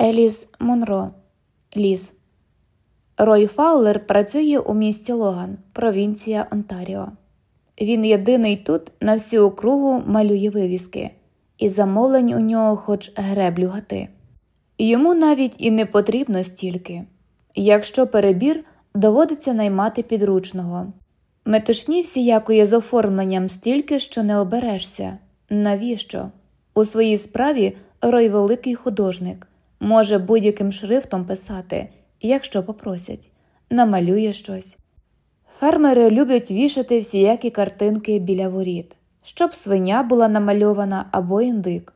Еліс Монро Ліс. Рой Фаулер працює у місті Логан, провінція Онтаріо. Він єдиний тут на всю округу малює вивіски, і замовлень у нього хоч греблю гати. Йому навіть і не потрібно стільки. Якщо перебір, доводиться наймати підручного. Метушні всіякої з оформленням стільки, що не оберешся. Навіщо? У своїй справі Рой великий художник, може будь-яким шрифтом писати, якщо попросять, намалює щось. Фермери люблять вішати всіякі картинки біля воріт, щоб свиня була намальована або індик,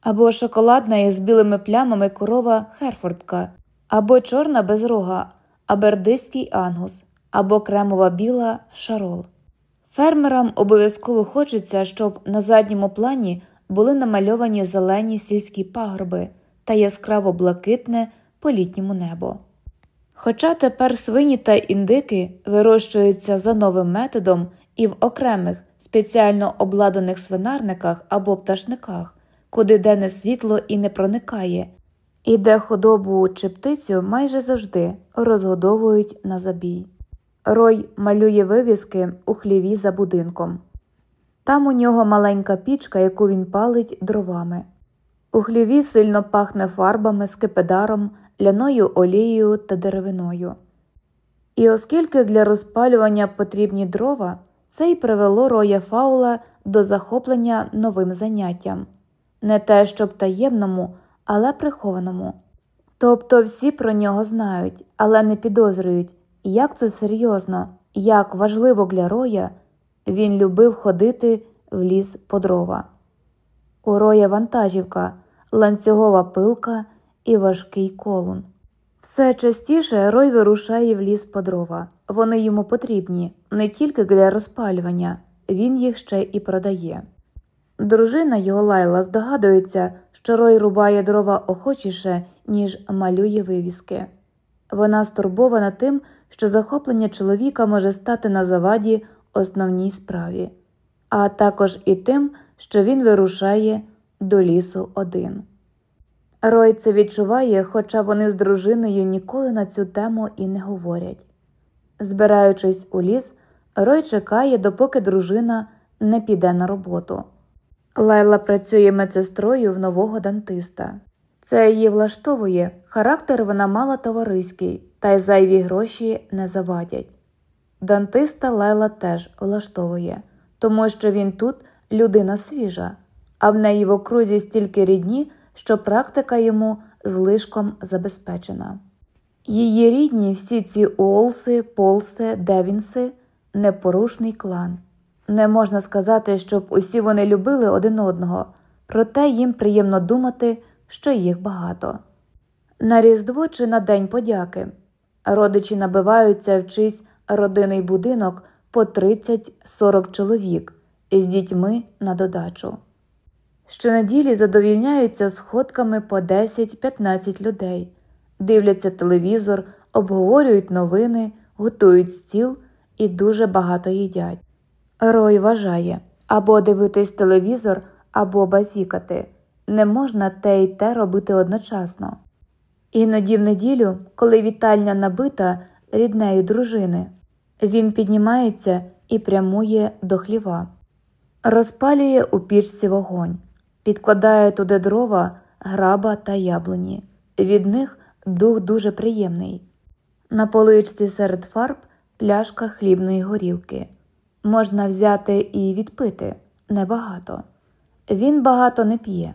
або шоколадна із білими плямами корова Херфордка, або чорна безрога, абердиський ангус, або кремова біла шарол. Фермерам обов'язково хочеться, щоб на задньому плані були намальовані зелені сільські пагорби та яскраво блакитне по літньому небо. Хоча тепер свині та індики вирощуються за новим методом і в окремих спеціально обладнаних свинарниках або пташниках, куди денне світло і не проникає, і де худобу чи птицю майже завжди розгодовують на забій. Рой малює вивіски у хліві за будинком. Там у нього маленька пічка, яку він палить дровами. У хліві сильно пахне фарбами, скипидаром, ляною олією та деревиною. І оскільки для розпалювання потрібні дрова, це й привело роя Фаула до захоплення новим заняттям не те, щоб таємному, але прихованому. Тобто всі про нього знають, але не підозрюють, як це серйозно, як важливо для роя, він любив ходити в ліс по дрова. У роя вантажівка, ланцюгова пилка і важкий колун. Все частіше Рой вирушає в ліс по дрова. Вони йому потрібні не тільки для розпалювання, він їх ще і продає. Дружина його лайла здогадується, що Рой рубає дрова охочіше, ніж малює вивіски. Вона стурбована тим, що захоплення чоловіка може стати на заваді основній справі, а також і тим, що він вирушає до лісу один. Рой це відчуває, хоча вони з дружиною ніколи на цю тему і не говорять. Збираючись у ліс, Рой чекає, допоки дружина не піде на роботу. Лайла працює медсестрою в нового дантиста. Це її влаштовує, характер вона мала товариський, та й зайві гроші не завадять. Дантиста Лайла теж влаштовує, тому що він тут людина свіжа, а в неї в окрузі стільки рідні, що практика йому злишком забезпечена. Її рідні всі ці Уолси, Полси, Девінси непорушний клан. Не можна сказати, щоб усі вони любили один одного, проте їм приємно думати, що їх багато. На Різдво чи на День подяки родичі набиваються в чийсь родинний будинок по 30-40 чоловік із дітьми на додачу. Щонеділі задовільняються сходками по 10-15 людей, дивляться телевізор, обговорюють новини, готують стіл і дуже багато їдять. Рой вважає або дивитись телевізор, або базікати. Не можна те й те робити одночасно. Іноді в неділю, коли вітальня набита ріднею дружини, він піднімається і прямує до хліва, розпалює у пічці вогонь, підкладає туди дрова, граба та яблуні. Від них дух дуже приємний. На поличці серед фарб пляшка хлібної горілки. Можна взяти і відпити небагато. Він багато не п'є.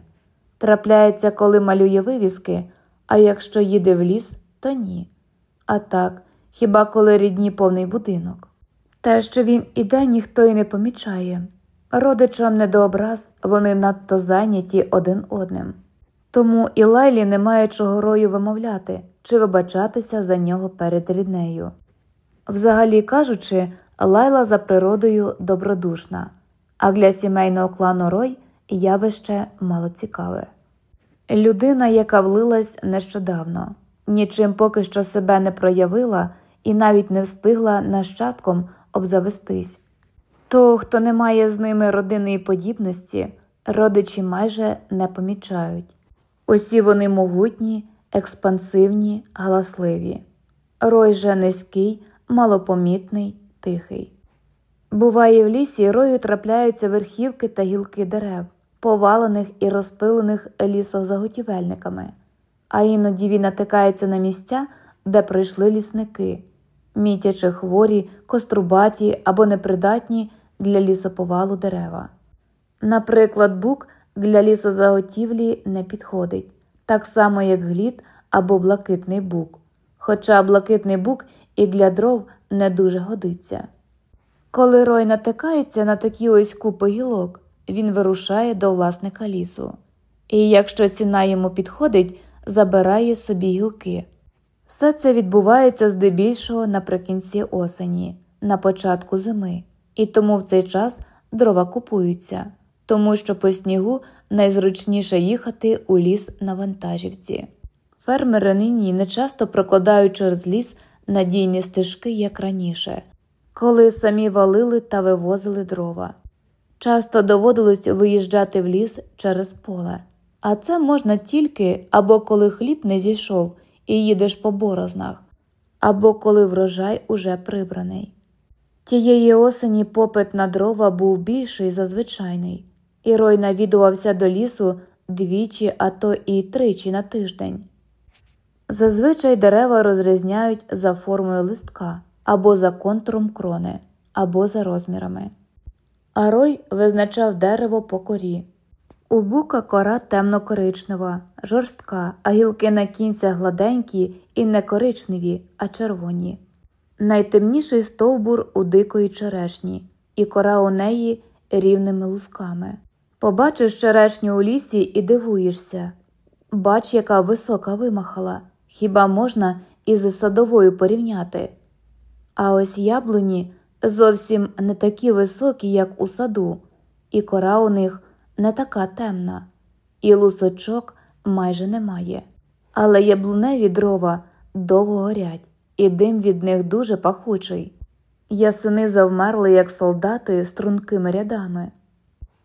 Трапляється, коли малює вивіски, а якщо їде в ліс, то ні. А так, хіба коли рідні повний будинок. Те, що він іде, ніхто й не помічає. Родичам не до образ, вони надто зайняті один одним. Тому і Лайлі немає чого рою вимовляти чи вибачатися за нього перед ріднею. Взагалі кажучи, Лайла за природою добродушна, а для сімейного клану Рой явище мало цікаве. Людина, яка влилась нещодавно, нічим поки що себе не проявила і навіть не встигла нащадком обзавестись. То, хто не має з ними родинної подібності, родичі майже не помічають. Усі вони могутні, експансивні, галасливі. Рой же низький, малопомітний, тихий. Буває, в лісі рою трапляються верхівки та гілки дерев, повалених і розпилених лісозаготівельниками, а іноді він натикається на місця, де прийшли лісники, мітячи хворі, кострубаті або непридатні для лісоповалу дерева. Наприклад, бук для лісозаготівлі не підходить, так само, як глід або блакитний бук, хоча блакитний бук і для дров не дуже годиться. Коли Рой натикається на такі ось купи гілок, він вирушає до власника лісу, і якщо ціна йому підходить, забирає собі гілки. Все це відбувається здебільшого наприкінці осені, на початку зими, і тому в цей час дрова купуються, тому що по снігу найзручніше їхати у ліс на вантажівці. Фермери нині не часто прокладають через ліс надійні стежки, як раніше, коли самі валили та вивозили дрова. Часто доводилось виїжджати в ліс через поле, а це можна тільки або коли хліб не зійшов і їдеш по борознах, або коли врожай уже прибраний. Тієї осені попит на дрова був більший за звичайний, і Рой навідувався до лісу двічі, а то і тричі на тиждень. Зазвичай дерева розрізняють за формою листка або за контуром крони, або за розмірами. А Рой визначав дерево по корі. У бука кора темно-коричнева, жорстка, а гілки на кінцях гладенькі і не коричневі, а червоні. Найтемніший стовбур у дикої черешні, і кора у неї рівними лусками. Побачиш черешню у лісі і дивуєшся. Бач, яка висока вимахала, хіба можна із садовою порівняти. А ось яблуні зовсім не такі високі, як у саду, і кора у них не така темна, і лусочок майже немає. Але яблуневі дрова довго горять, і дим від них дуже пахучий. Ясини завмерли, як солдати стрункими рядами.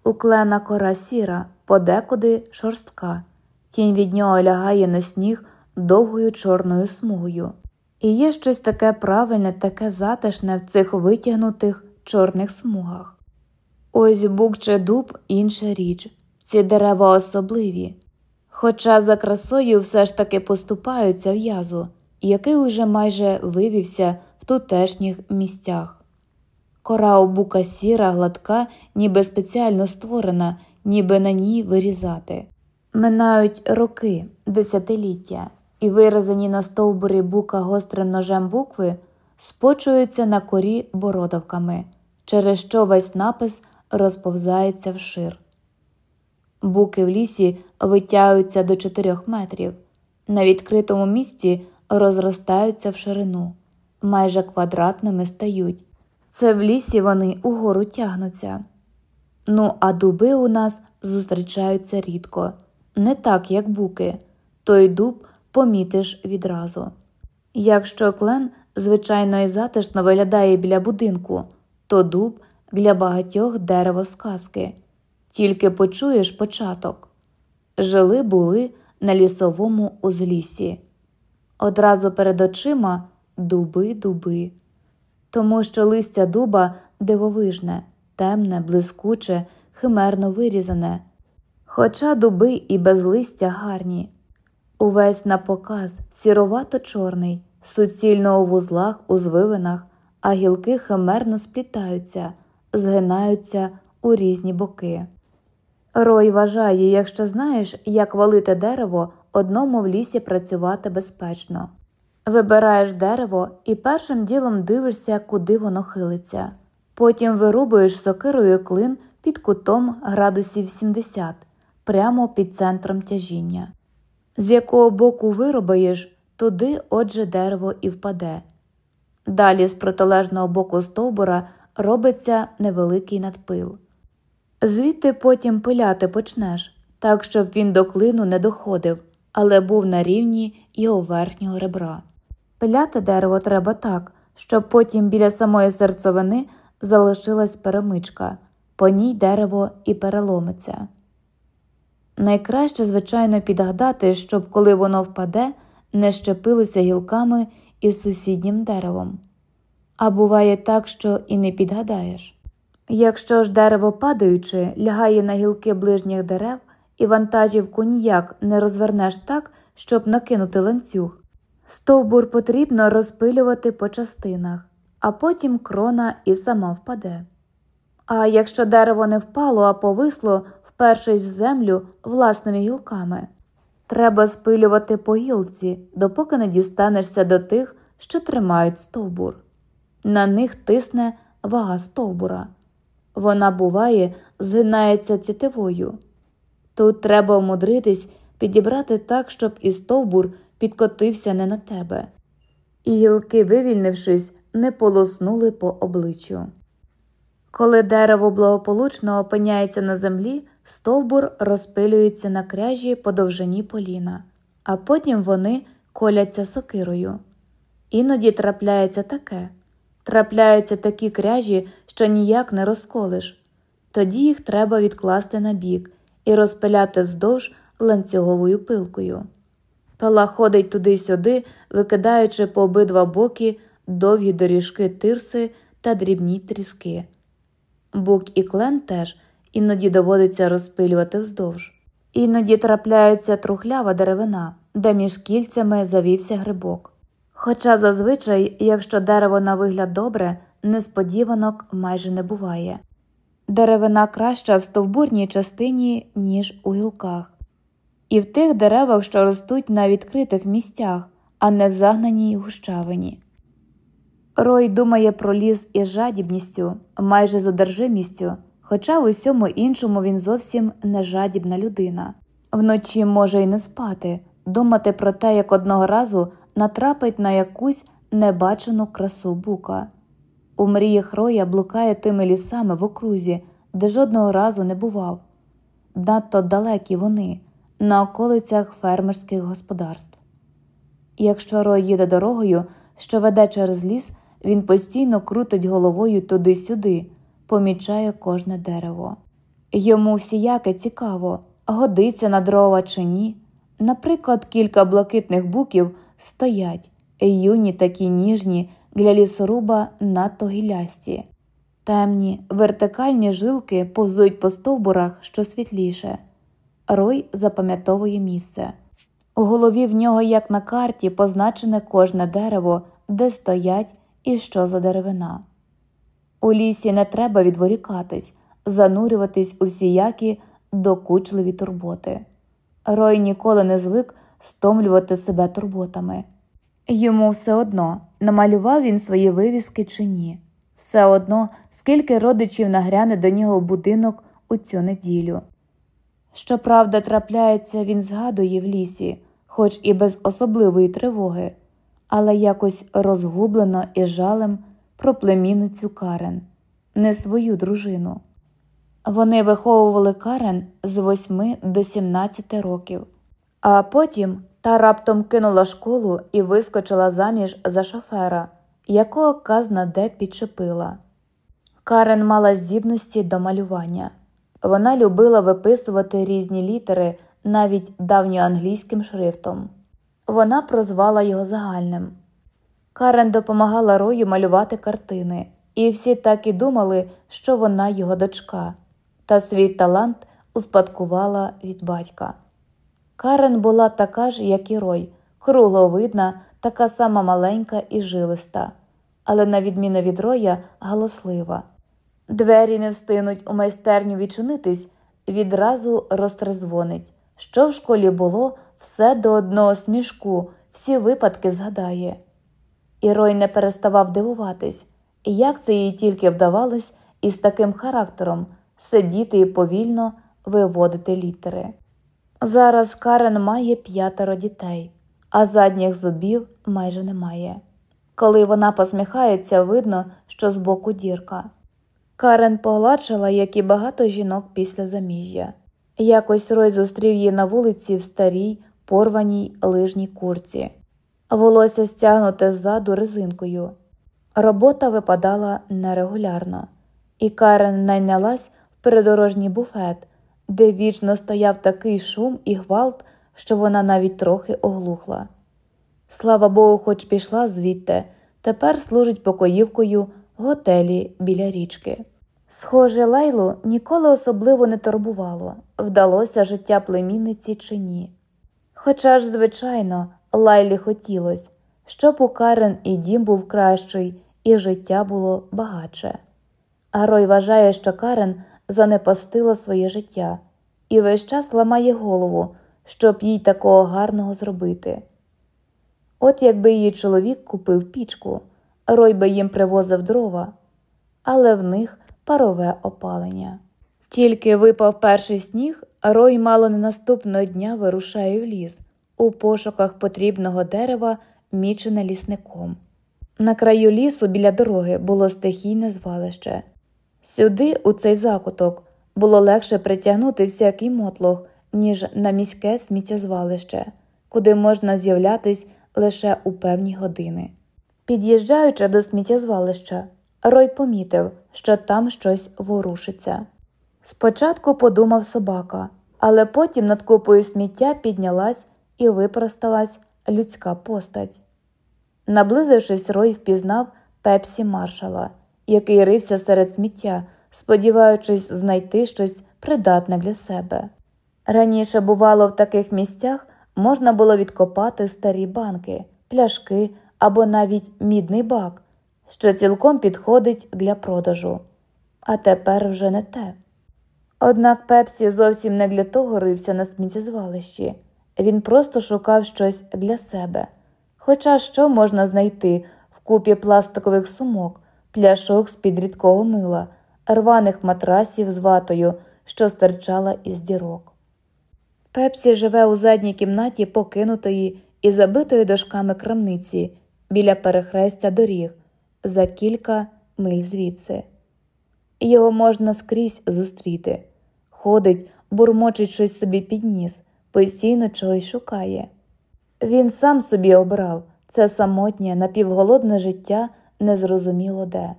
Уклена кора сіра, подекуди шорстка, тінь від нього лягає на сніг довгою чорною смугою. І є щось таке правильне, таке затишне в цих витягнутих чорних смугах. Ось бук чи дуб інша річ, ці дерева особливі, хоча за красою все ж таки поступаються в язу, який уже майже вивівся в тутешніх місцях. Кора у бука сіра, гладка, ніби спеціально створена, ніби на ній вирізати. Минають роки, десятиліття, і виразені на стовбурі бука гострим ножем букви спочуються на корі бородавками, через що весь напис розповзається вшир. Буки в лісі витягуються до 4 метрів, на відкритому місці розростаються в ширину, майже квадратними стають. Це в лісі вони угору тягнуться. Ну, а дуби у нас зустрічаються рідко, не так, як буки, той дуб помітиш відразу. Якщо клен, звичайно, і затишно виглядає біля будинку, то дуб для багатьох дерево сказки, тільки почуєш початок. Жили були на лісовому узлісі. Одразу перед очима дуби дуби, тому що листя дуба дивовижне, темне, блискуче, химерно вирізане, хоча дуби і без листя гарні. Увесь на показ сіровато чорний, суцільно у вузлах, у звивинах, а гілки химерно сплітаються, згинаються у різні боки. Рой вважає, якщо знаєш, як валити дерево, одному в лісі працювати безпечно. Вибираєш дерево і першим ділом дивишся, куди воно хилиться. Потім вирубуєш сокирою клин під кутом градусів 70, прямо під центром тяжіння. З якого боку виробаєш, туди отже дерево і впаде. Далі з протилежного боку стовбура робиться невеликий надпил. Звідти потім пиляти почнеш, так щоб він до клину не доходив, але був на рівні його верхнього ребра. Пиляти дерево треба так, щоб потім біля самої серцевини залишилась перемичка, по ній дерево і переломиться. Найкраще, звичайно, підгадати, щоб коли воно впаде, не щепилося гілками із сусіднім деревом. А буває так, що і не підгадаєш. Якщо ж дерево падаючи, лягає на гілки ближніх дерев і вантажівку ніяк не розвернеш так, щоб накинути ланцюг, стовбур потрібно розпилювати по частинах, а потім крона і сама впаде. А якщо дерево не впало, а повисло, впершись в землю власними гілками, треба спилювати по гілці, допоки не дістанешся до тих, що тримають стовбур. На них тисне вага стовбура. Вона, буває, згинається цітивою. Тут треба умудритись підібрати так, щоб і стовбур підкотився не на тебе, і гілки, вивільнившись, не полоснули по обличчю. Коли дерево благополучно опиняється на землі, стовбур розпилюється на кряжі по довжині поліна, а потім вони коляться сокирою. Іноді трапляється таке трапляються такі кряжі, що ніяк не розколиш. Тоді їх треба відкласти на бік і розпиляти вздовж ланцюговою пилкою. Пила ходить туди-сюди, викидаючи по обидва боки довгі доріжки тирси та дрібні тріски. Бук і клен теж іноді доводиться розпилювати вздовж. Іноді трапляється трухлява деревина, де між кільцями завівся грибок. Хоча зазвичай, якщо дерево на вигляд добре, несподіванок майже не буває. Деревина краща в стовбурній частині, ніж у гілках, і в тих деревах, що ростуть на відкритих місцях, а не в загнаній гущавині. Рой думає про ліс із жадібністю, майже задержимістю, хоча в усьому іншому він зовсім не жадібна людина. Вночі може й не спати, думати про те, як одного разу натрапить на якусь небачену красу бука. У мріях Роя блукає тими лісами в окрузі, де жодного разу не бував. Надто далекі вони, на околицях фермерських господарств. Якщо Рой їде дорогою, що веде через ліс, він постійно крутить головою туди-сюди, помічає кожне дерево. Йому всіяке цікаво, годиться на дрова чи ні. Наприклад, кілька блакитних буків стоять, юні такі ніжні для лісоруба надто гілясті. Темні, вертикальні жилки повзують по стовбурах що світліше. Рой запам'ятовує місце. У голові в нього, як на карті, позначене кожне дерево, де стоять і що за деревина. У лісі не треба відволікатись, занурюватись у всіякі докучливі турботи. Рой ніколи не звик стомлювати себе турботами. Йому все одно, намалював він свої вивіски чи ні, все одно, скільки родичів нагряне до нього в будинок у цю неділю. Щоправда, трапляється, він згадує в лісі, хоч і без особливої тривоги, але якось розгублено і жалем про племінницю Карен, не свою дружину. Вони виховували Карен з 8 до 17 років, а потім та раптом кинула школу і вискочила заміж за шофера, якого казна де підчепила. Карен мала здібності до малювання. Вона любила виписувати різні літери навіть давньоанглійським шрифтом. Вона прозвала його загальним. Карен допомагала Рою малювати картини, і всі так і думали, що вона його дочка, та свій талант успадкувала від батька. Карен була така ж, як і Рой, кругловидна, така сама маленька і жилиста, але, на відміну від роя, галаслива. Двері не встигнуть у майстерню відчинитись, відразу розтрезвонить. Що в школі було, все до одного смішку, всі випадки згадає. І Рой не переставав дивуватись, як це їй тільки вдавалось із таким характером сидіти і повільно виводити літери. Зараз Карен має п'ятеро дітей, а задніх зубів майже немає. Коли вона посміхається, видно, що збоку дірка. Карен погладшила, як і багато жінок після заміжжя. Якось Рой зустрів її на вулиці в старій, порваній лижній курці, волосся стягнуте ззаду резинкою. Робота випадала нерегулярно, і Карен найнялась в передорожній буфет де вічно стояв такий шум і гвалт, що вона навіть трохи оглухла. Слава Богу, хоч пішла звідти, тепер служить покоївкою в готелі біля річки. Схоже, Лейлу ніколи особливо не турбувало, вдалося життя племінниці чи ні. Хоча ж, звичайно, Лайлі хотілося, щоб у Карен і дім був кращий, і життя було багатше. А Рой вважає, що Карен занепастила своє життя і весь час ламає голову, щоб їй такого гарного зробити. От якби її чоловік купив пічку, Рой би їм привозив дрова, але в них парове опалення. Тільки випав перший сніг, Рой мало не наступного дня вирушає в ліс у пошуках потрібного дерева, мічене лісником. На краю лісу біля дороги було стихійне звалище. Сюди, у цей закуток, було легше притягнути всякий мотлох, ніж на міське сміттєзвалище, куди можна з'являтись лише у певні години. Під'їжджаючи до сміттєзвалища, Рой помітив, що там щось ворушиться. Спочатку подумав собака, але потім над купою сміття піднялась і випросталась людська постать. Наблизившись, Рой впізнав пепсі маршала, який рився серед сміття, сподіваючись знайти щось придатне для себе. Раніше, бувало, в таких місцях можна було відкопати старі банки, пляшки або навіть мідний бак, що цілком підходить для продажу, а тепер вже не те. Однак Пепсі зовсім не для того рився на сміттєзвалищі, він просто шукав щось для себе. Хоча що можна знайти в купі пластикових сумок, пляшок з під рідкого мила, рваних матрасів з ватою, що стирчала із дірок. Пепсі живе у задній кімнаті покинутої і забитої дошками крамниці біля перехрестя доріг за кілька миль звідси. Його можна скрізь зустріти. Ходить, бурмочить щось собі під ніс, постійно чогось шукає. Він сам собі обрав це самотнє, напівголодне життя незрозуміло де.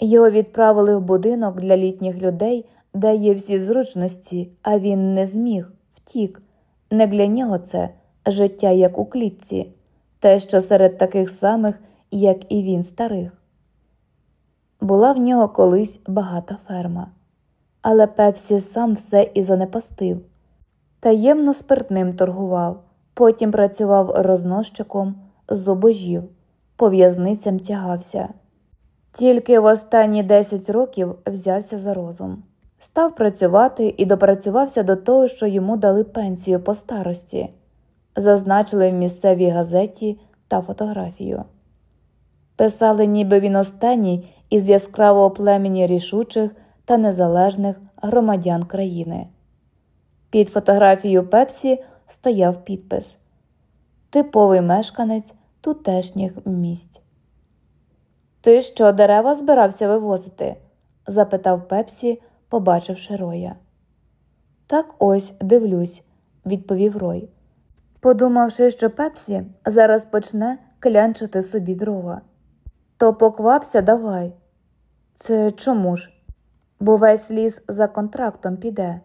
Його відправили в будинок для літніх людей, де є всі зручності, а він не зміг, втік. Не для нього це життя як у клітці, те, що серед таких самих, як і він, старих. Була в нього колись багата ферма, але Пепсі сам все і занепастив. Таємно спиртним торгував, потім працював рознощиком зубожів, по в'язницям тягався. Тільки в останні 10 років взявся за розум, став працювати і допрацювався до того, що йому дали пенсію по старості, зазначили в місцевій газеті та фотографію. Писали, ніби він останній із яскравого племені рішучих та незалежних громадян країни. Під фотографією Пепсі стояв підпис Типовий мешканець тутешніх місць. Ти що, дерева збирався вивозити? запитав Пепсі, побачивши роя. Так ось дивлюсь, відповів Рой, подумавши, що Пепсі зараз почне клянчити собі дрова. То поквапся давай. Це чому ж? Бо весь ліс за контрактом піде.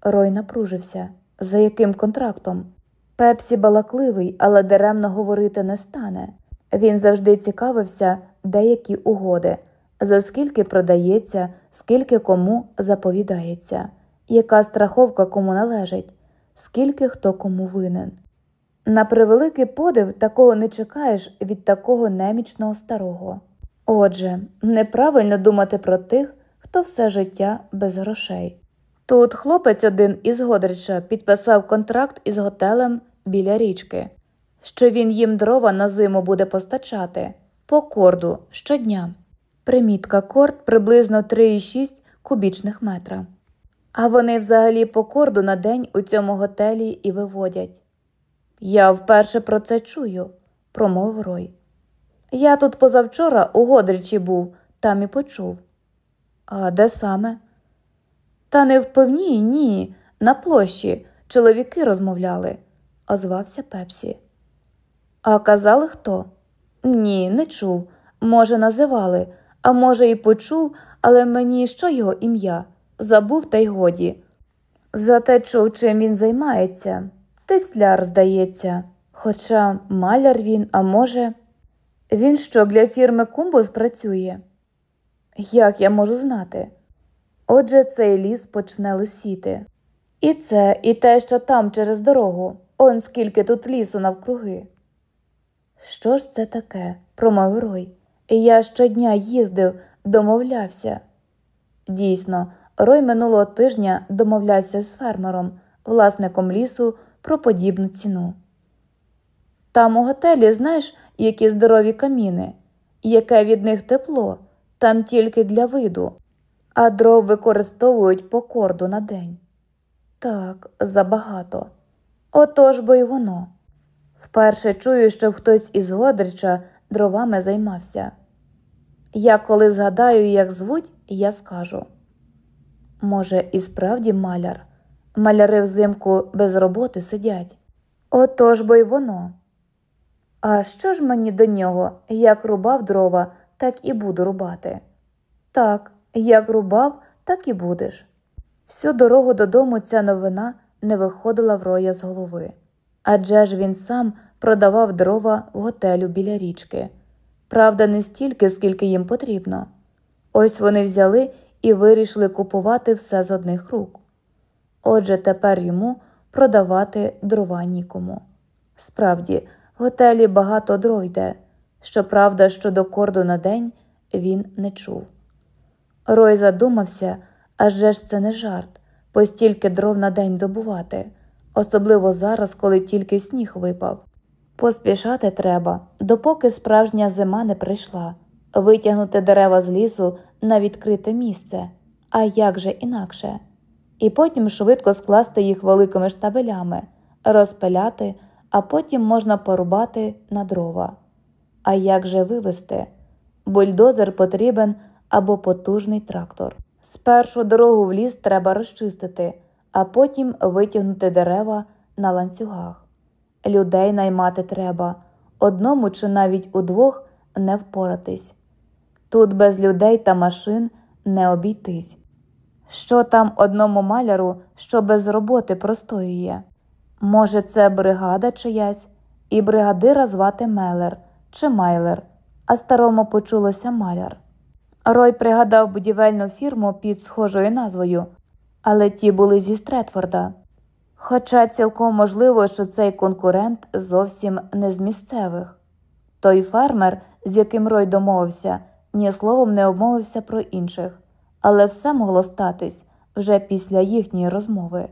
Рой напружився. За яким контрактом? Пепсі балакливий, але даремно говорити не стане. Він завжди цікавився, деякі угоди, за скільки продається, скільки кому заповідається, яка страховка кому належить, скільки хто кому винен. На превеликий подив такого не чекаєш від такого немічного старого. Отже, неправильно думати про тих, хто все життя без грошей. Тут хлопець один із Годрича підписав контракт із готелем біля річки, що він їм дрова на зиму буде постачати по корду щодня. Примітка корд приблизно 3,6 кубічних метра. А вони взагалі по корду на день у цьому готелі і виводять. Я вперше про це чую, промовив Рой. Я тут позавчора у Годричі був, там і почув. А де саме? Та не в певній, ні, на площі чоловіки розмовляли, озвався Пепсі. А казали хто? Ні, не чув. Може, називали, а може, і почув, але мені що його ім'я? Забув, та й годі. Зате чув, чим він займається. Тисляр, здається, хоча маляр він, а може, він що для фірми Кумбус працює? Як я можу знати? Отже, цей ліс почне лисіти. І це, і те, що там через дорогу, он скільки тут лісу навкруги. Що ж це таке? промовив Рой. Я щодня їздив, домовлявся. Дійсно, Рой минулого тижня домовлявся з фермером, власником лісу, про подібну ціну. Там у готелі, знаєш, які здорові каміни, яке від них тепло, там тільки для виду, а дров використовують по корду на день. Так, забагато. Отож бо й воно. Вперше чую, що хтось із Годрича дровами займався. Я коли згадаю, як звуть, я скажу. Може, і справді маляр. Маляри взимку без роботи сидять. Отож бо й воно. А що ж мені до нього, як рубав дрова, так і буду рубати? Так, як рубав, так і будеш. Всю дорогу додому ця новина не виходила в роя з голови. Адже ж він сам продавав дрова в готелю біля річки. Правда, не стільки, скільки їм потрібно. Ось вони взяли і вирішили купувати все з одних рук. Отже, тепер йому продавати дрова нікому. Справді, в готелі багато дров йде, щоправда, щодо корду на день він не чув. Рой задумався, адже ж це не жарт, постільки дров на день добувати, особливо зараз, коли тільки сніг випав. Поспішати треба, допоки справжня зима не прийшла, витягнути дерева з лісу на відкрите місце, а як же інакше, і потім швидко скласти їх великими штабелями, розпиляти, а потім можна порубати на дрова. А як же вивезти? Бульдозер потрібен або потужний трактор. Спершу дорогу в ліс треба розчистити, а потім витягнути дерева на ланцюгах. Людей наймати треба, одному чи навіть удвох не впоратись. Тут без людей та машин не обійтись. Що там одному маляру, що без роботи простоює? Може, це бригада чиясь, і бригадира звати Мелер чи Майлер, а старому почулося маляр. Рой пригадав будівельну фірму під схожою назвою, але ті були зі Стретфорда. Хоча цілком можливо, що цей конкурент зовсім не з місцевих. Той фермер, з яким Рой домовився, ні словом не обмовився про інших, але все могло статись вже після їхньої розмови.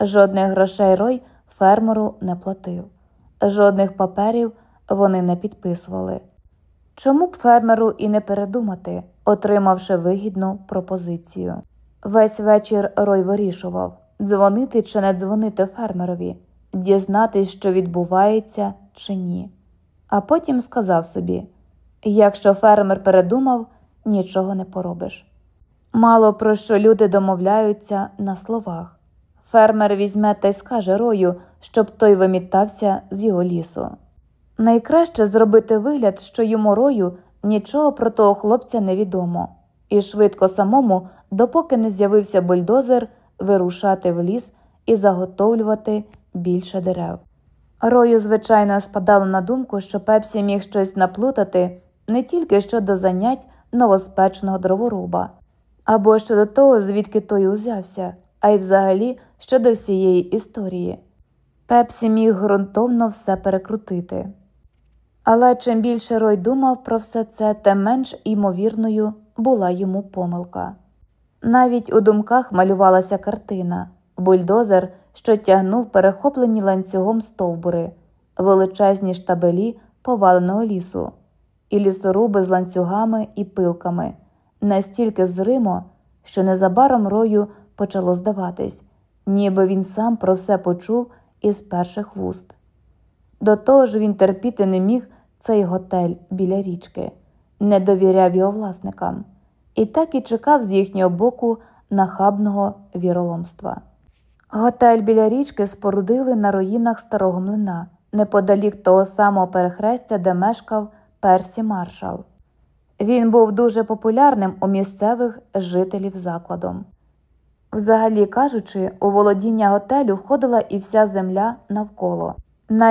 Жодних грошей Рой фермеру не платив, жодних паперів вони не підписували. Чому б фермеру і не передумати, отримавши вигідну пропозицію? Весь вечір Рой вирішував дзвонити чи не дзвонити фермерові, дізнатись, що відбувається чи ні. А потім сказав собі якщо фермер передумав, нічого не поробиш. Мало про що люди домовляються на словах. Фермер візьме та й скаже рою, щоб той вимітався з його лісу. Найкраще зробити вигляд, що йому рою нічого про того хлопця не відомо, і швидко самому, допоки не з'явився бульдозер, вирушати в ліс і заготовлювати більше дерев. Рою, звичайно, спадало на думку, що Пепсі міг щось наплутати не тільки щодо занять новоспеченого дроворуба, або щодо того, звідки той узявся, а й взагалі щодо всієї історії. Пепсі міг ґрунтовно все перекрутити. Але чим більше Рой думав про все це, тим менш імовірною була йому помилка. Навіть у думках малювалася картина бульдозер, що тягнув перехоплені ланцюгом стовбури, величезні штабелі поваленого лісу, і лісоруби з ланцюгами і пилками, настільки зримо, що незабаром рою почало здаватись, ніби він сам про все почув із перших вуст. До того ж він терпіти не міг цей готель біля річки, не довіряв його власникам і так і чекав з їхнього боку нахабного віроломства. Готель біля річки спорудили на руїнах старого млина, неподалік того самого перехрестя, де мешкав Персі маршал. Він був дуже популярним у місцевих жителів закладом. Взагалі кажучи, у володіння готелю входила і вся земля навколо.